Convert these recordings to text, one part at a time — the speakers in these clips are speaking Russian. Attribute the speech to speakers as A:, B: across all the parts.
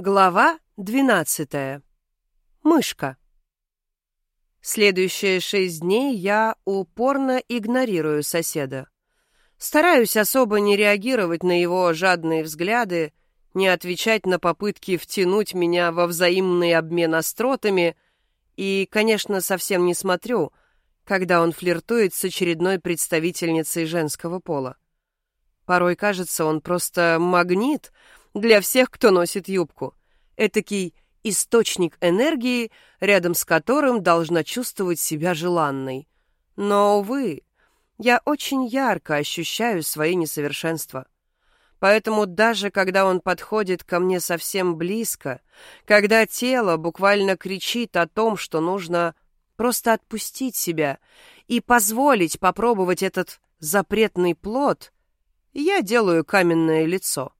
A: Глава двенадцатая. Мышка. Следующие шесть дней я упорно игнорирую соседа. Стараюсь особо не реагировать на его жадные взгляды, не отвечать на попытки втянуть меня во взаимный обмен остротами и, конечно, совсем не смотрю, когда он флиртует с очередной представительницей женского пола. Порой кажется, он просто магнит — для всех, кто носит юбку. Этакий источник энергии, рядом с которым должна чувствовать себя желанной. Но, увы, я очень ярко ощущаю свои несовершенства. Поэтому даже когда он подходит ко мне совсем близко, когда тело буквально кричит о том, что нужно просто отпустить себя и позволить попробовать этот запретный плод, я делаю каменное лицо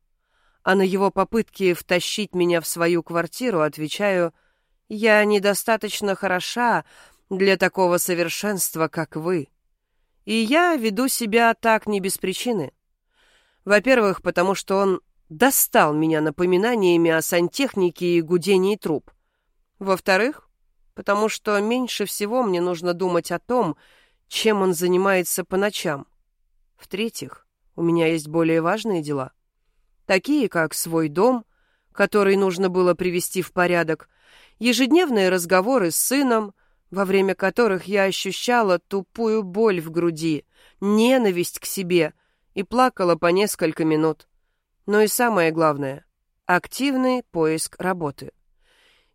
A: а на его попытки втащить меня в свою квартиру отвечаю «Я недостаточно хороша для такого совершенства, как вы». И я веду себя так не без причины. Во-первых, потому что он достал меня напоминаниями о сантехнике и гудении труб. Во-вторых, потому что меньше всего мне нужно думать о том, чем он занимается по ночам. В-третьих, у меня есть более важные дела такие как свой дом, который нужно было привести в порядок, ежедневные разговоры с сыном, во время которых я ощущала тупую боль в груди, ненависть к себе и плакала по несколько минут. Но и самое главное — активный поиск работы.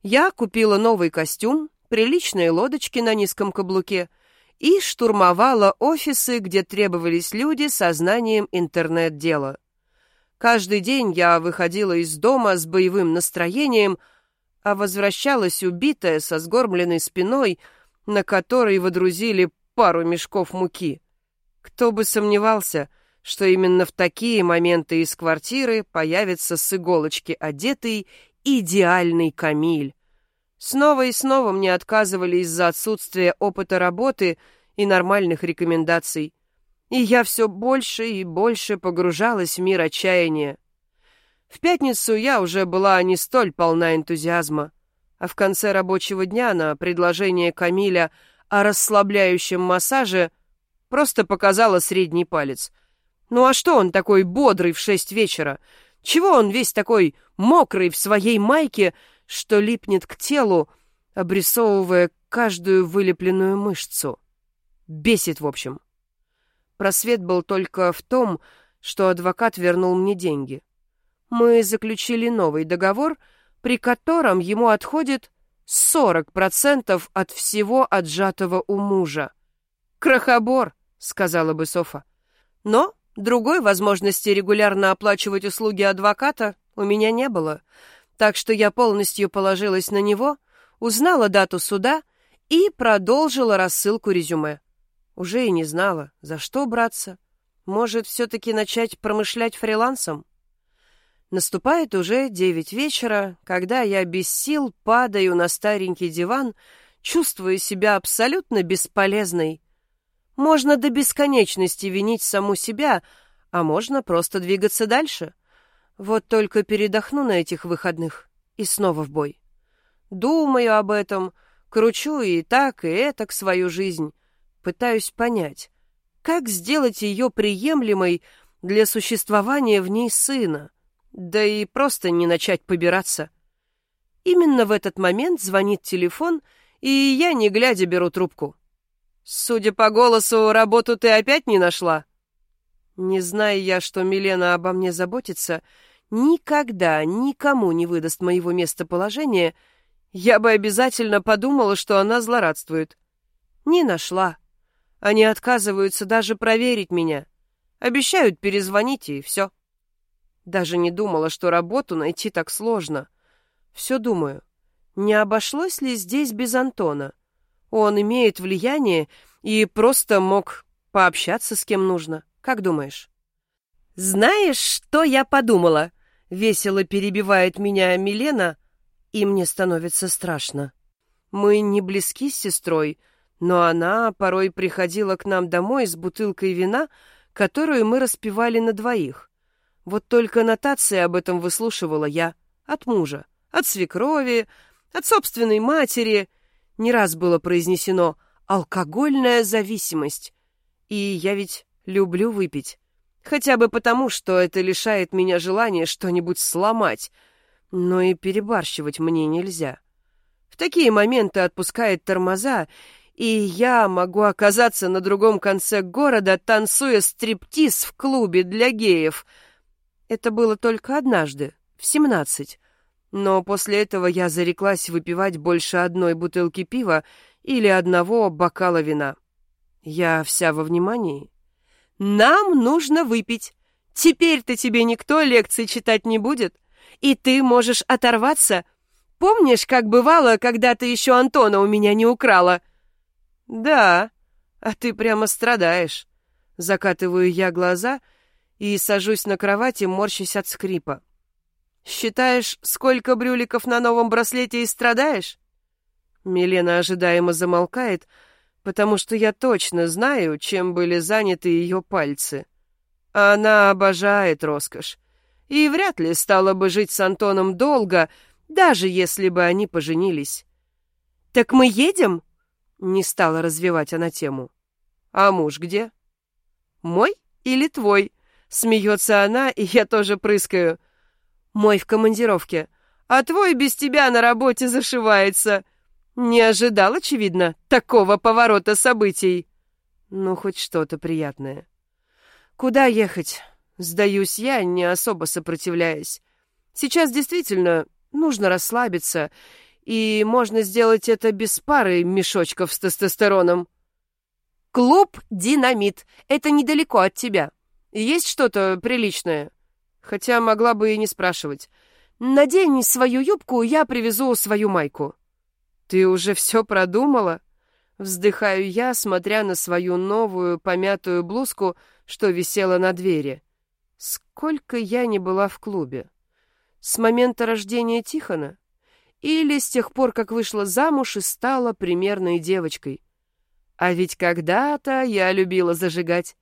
A: Я купила новый костюм, приличные лодочки на низком каблуке и штурмовала офисы, где требовались люди со знанием интернет-дела. Каждый день я выходила из дома с боевым настроением, а возвращалась убитая со сгорбленной спиной, на которой водрузили пару мешков муки. Кто бы сомневался, что именно в такие моменты из квартиры появится с иголочки одетый идеальный Камиль. Снова и снова мне отказывали из-за отсутствия опыта работы и нормальных рекомендаций и я все больше и больше погружалась в мир отчаяния. В пятницу я уже была не столь полна энтузиазма, а в конце рабочего дня на предложение Камиля о расслабляющем массаже просто показала средний палец. Ну а что он такой бодрый в шесть вечера? Чего он весь такой мокрый в своей майке, что липнет к телу, обрисовывая каждую вылепленную мышцу? Бесит, в общем. Просвет был только в том, что адвокат вернул мне деньги. Мы заключили новый договор, при котором ему отходит 40% от всего отжатого у мужа. «Крохобор», — сказала бы Софа. Но другой возможности регулярно оплачивать услуги адвоката у меня не было, так что я полностью положилась на него, узнала дату суда и продолжила рассылку резюме. Уже и не знала, за что браться. Может, все-таки начать промышлять фрилансом? Наступает уже девять вечера, когда я без сил падаю на старенький диван, чувствуя себя абсолютно бесполезной. Можно до бесконечности винить саму себя, а можно просто двигаться дальше. Вот только передохну на этих выходных и снова в бой. Думаю об этом, кручу и так, и это к свою жизнь, пытаюсь понять, как сделать ее приемлемой для существования в ней сына, да и просто не начать побираться. Именно в этот момент звонит телефон, и я, не глядя, беру трубку. «Судя по голосу, работу ты опять не нашла?» Не зная я, что Милена обо мне заботится, никогда никому не выдаст моего местоположения, я бы обязательно подумала, что она злорадствует. Не нашла. Они отказываются даже проверить меня. Обещают перезвонить, и все. Даже не думала, что работу найти так сложно. Все думаю, не обошлось ли здесь без Антона? Он имеет влияние и просто мог пообщаться с кем нужно. Как думаешь? «Знаешь, что я подумала?» — весело перебивает меня Милена, и мне становится страшно. Мы не близки с сестрой, — но она порой приходила к нам домой с бутылкой вина, которую мы распивали на двоих. Вот только нотации об этом выслушивала я от мужа, от свекрови, от собственной матери. Не раз было произнесено «алкогольная зависимость». И я ведь люблю выпить. Хотя бы потому, что это лишает меня желания что-нибудь сломать. Но и перебарщивать мне нельзя. В такие моменты отпускает тормоза, и я могу оказаться на другом конце города, танцуя стриптиз в клубе для геев. Это было только однажды, в семнадцать. Но после этого я зареклась выпивать больше одной бутылки пива или одного бокала вина. Я вся во внимании. «Нам нужно выпить. Теперь-то тебе никто лекции читать не будет, и ты можешь оторваться. Помнишь, как бывало, когда ты еще Антона у меня не украла?» «Да, а ты прямо страдаешь». Закатываю я глаза и сажусь на кровати, морщась от скрипа. «Считаешь, сколько брюликов на новом браслете и страдаешь?» Милена ожидаемо замолкает, потому что я точно знаю, чем были заняты ее пальцы. Она обожает роскошь и вряд ли стала бы жить с Антоном долго, даже если бы они поженились. «Так мы едем?» Не стала развивать она тему. «А муж где?» «Мой или твой?» Смеется она, и я тоже прыскаю. «Мой в командировке, а твой без тебя на работе зашивается. Не ожидал, очевидно, такого поворота событий». Ну, хоть что-то приятное. «Куда ехать?» Сдаюсь я, не особо сопротивляясь. Сейчас действительно нужно расслабиться и можно сделать это без пары мешочков с тестостероном. Клуб «Динамит». Это недалеко от тебя. Есть что-то приличное? Хотя могла бы и не спрашивать. Надень свою юбку, я привезу свою майку. Ты уже все продумала? Вздыхаю я, смотря на свою новую помятую блузку, что висела на двери. Сколько я не была в клубе. С момента рождения Тихона? Или с тех пор, как вышла замуж и стала примерной девочкой. А ведь когда-то я любила зажигать,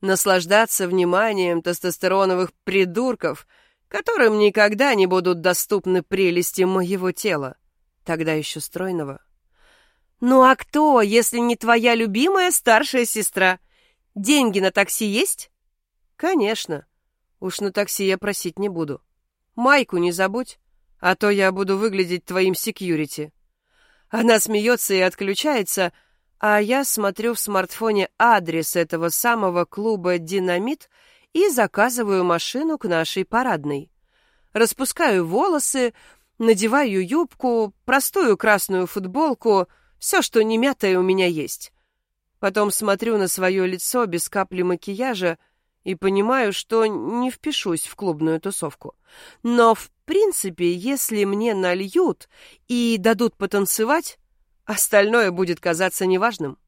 A: наслаждаться вниманием тестостероновых придурков, которым никогда не будут доступны прелести моего тела, тогда еще стройного. «Ну а кто, если не твоя любимая старшая сестра? Деньги на такси есть?» «Конечно. Уж на такси я просить не буду. Майку не забудь а то я буду выглядеть твоим секьюрити». Она смеется и отключается, а я смотрю в смартфоне адрес этого самого клуба «Динамит» и заказываю машину к нашей парадной. Распускаю волосы, надеваю юбку, простую красную футболку, все, что не мятое у меня есть. Потом смотрю на свое лицо без капли макияжа и понимаю, что не впишусь в клубную тусовку. Но, в принципе, если мне нальют и дадут потанцевать, остальное будет казаться неважным.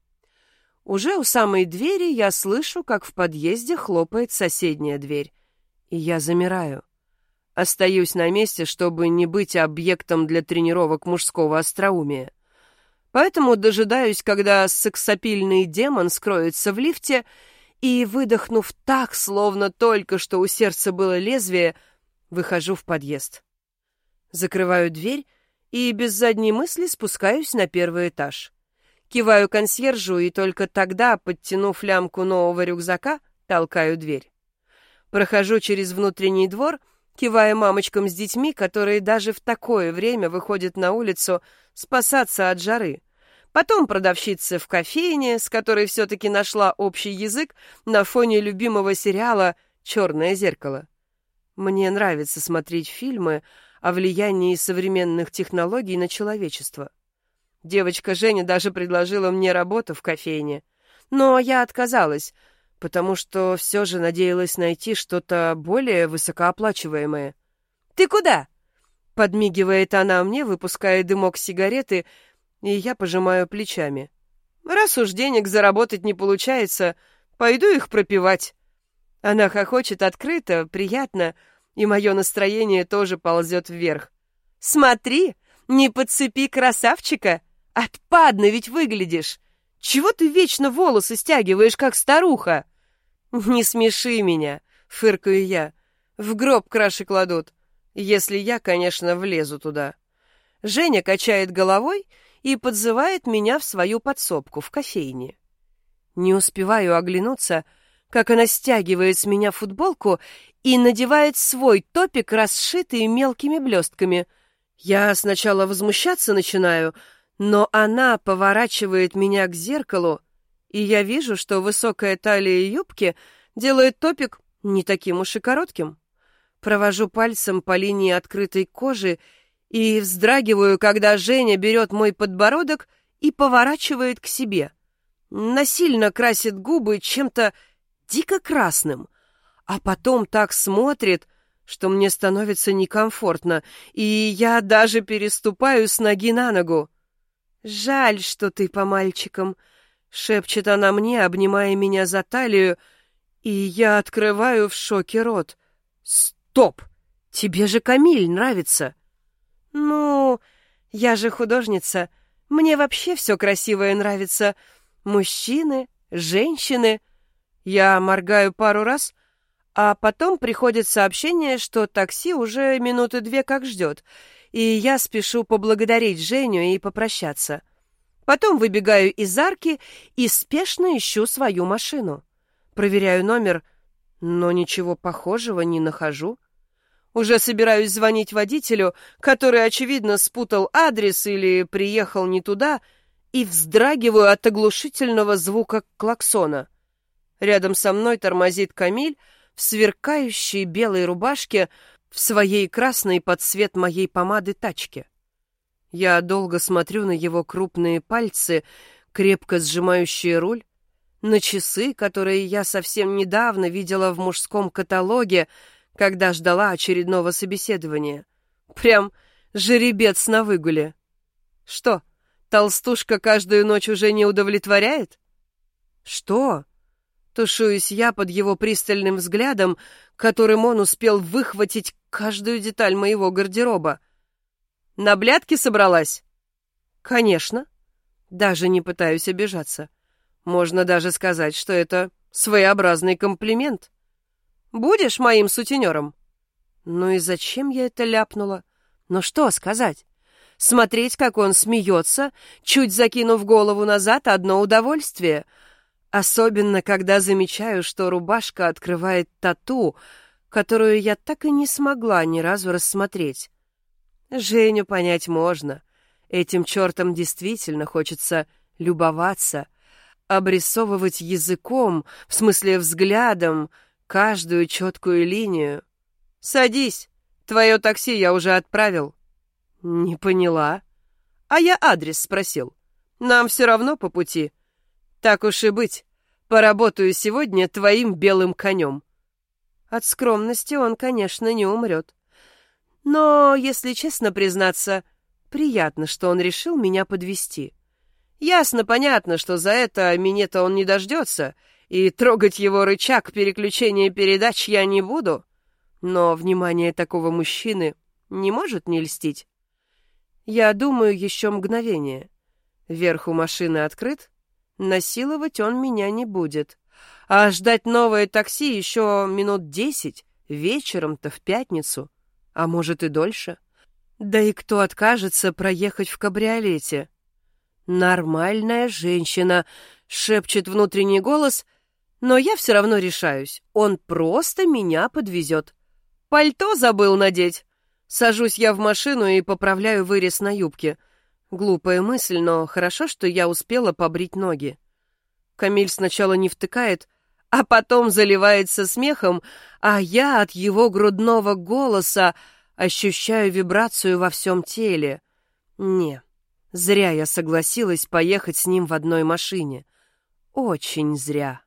A: Уже у самой двери я слышу, как в подъезде хлопает соседняя дверь. И я замираю. Остаюсь на месте, чтобы не быть объектом для тренировок мужского остроумия. Поэтому дожидаюсь, когда сексапильный демон скроется в лифте и, выдохнув так, словно только что у сердца было лезвие, выхожу в подъезд. Закрываю дверь и без задней мысли спускаюсь на первый этаж. Киваю консьержу и только тогда, подтянув лямку нового рюкзака, толкаю дверь. Прохожу через внутренний двор, кивая мамочкам с детьми, которые даже в такое время выходят на улицу спасаться от жары — Потом продавщица в кофейне, с которой все-таки нашла общий язык на фоне любимого сериала «Черное зеркало». Мне нравится смотреть фильмы о влиянии современных технологий на человечество. Девочка Женя даже предложила мне работу в кофейне. Но я отказалась, потому что все же надеялась найти что-то более высокооплачиваемое. «Ты куда?» — подмигивает она мне, выпуская дымок сигареты — и я пожимаю плечами. Раз уж денег заработать не получается, пойду их пропивать. Она хохочет открыто, приятно, и мое настроение тоже ползет вверх. Смотри, не подцепи красавчика, отпадно ведь выглядишь. Чего ты вечно волосы стягиваешь, как старуха? Не смеши меня, фыркаю я. В гроб краши кладут. Если я, конечно, влезу туда. Женя качает головой и подзывает меня в свою подсобку в кофейне. Не успеваю оглянуться, как она стягивает с меня футболку и надевает свой топик, расшитый мелкими блестками. Я сначала возмущаться начинаю, но она поворачивает меня к зеркалу, и я вижу, что высокая талия юбки делает топик не таким уж и коротким. Провожу пальцем по линии открытой кожи и вздрагиваю, когда Женя берет мой подбородок и поворачивает к себе. Насильно красит губы чем-то дико красным, а потом так смотрит, что мне становится некомфортно, и я даже переступаю с ноги на ногу. «Жаль, что ты по мальчикам», — шепчет она мне, обнимая меня за талию, и я открываю в шоке рот. «Стоп! Тебе же Камиль нравится!» «Ну, я же художница. Мне вообще все красивое нравится. Мужчины, женщины». Я моргаю пару раз, а потом приходит сообщение, что такси уже минуты две как ждет, и я спешу поблагодарить Женю и попрощаться. Потом выбегаю из арки и спешно ищу свою машину. Проверяю номер, но ничего похожего не нахожу. Уже собираюсь звонить водителю, который, очевидно, спутал адрес или приехал не туда, и вздрагиваю от оглушительного звука клаксона. Рядом со мной тормозит Камиль в сверкающей белой рубашке в своей красной под цвет моей помады тачке. Я долго смотрю на его крупные пальцы, крепко сжимающие руль, на часы, которые я совсем недавно видела в мужском каталоге, когда ждала очередного собеседования. Прям жеребец на выгуле. Что, толстушка каждую ночь уже не удовлетворяет? Что? Тушуюсь я под его пристальным взглядом, которым он успел выхватить каждую деталь моего гардероба. На блядки собралась? Конечно. Даже не пытаюсь обижаться. Можно даже сказать, что это своеобразный комплимент. Будешь моим сутенером?» Ну и зачем я это ляпнула? Ну что сказать? Смотреть, как он смеется, чуть закинув голову назад, одно удовольствие. Особенно, когда замечаю, что рубашка открывает тату, которую я так и не смогла ни разу рассмотреть. Женю понять можно. Этим чертом действительно хочется любоваться, обрисовывать языком, в смысле взглядом, каждую четкую линию. «Садись, твое такси я уже отправил». «Не поняла». «А я адрес спросил. Нам все равно по пути. Так уж и быть, поработаю сегодня твоим белым конем». От скромности он, конечно, не умрет. Но, если честно признаться, приятно, что он решил меня подвести. Ясно, понятно, что за это минета он не дождется — и трогать его рычаг переключения передач я не буду, но внимание такого мужчины не может не льстить. Я думаю еще мгновение. Верху машины открыт, насиловать он меня не будет. А ждать новое такси еще минут десять, вечером-то в пятницу, а может и дольше. Да и кто откажется проехать в кабриолете? «Нормальная женщина», — шепчет внутренний голос — но я все равно решаюсь. Он просто меня подвезет. Пальто забыл надеть. Сажусь я в машину и поправляю вырез на юбке. Глупая мысль, но хорошо, что я успела побрить ноги. Камиль сначала не втыкает, а потом заливается смехом, а я от его грудного голоса ощущаю вибрацию во всем теле. Не, зря я согласилась поехать с ним в одной машине. Очень зря.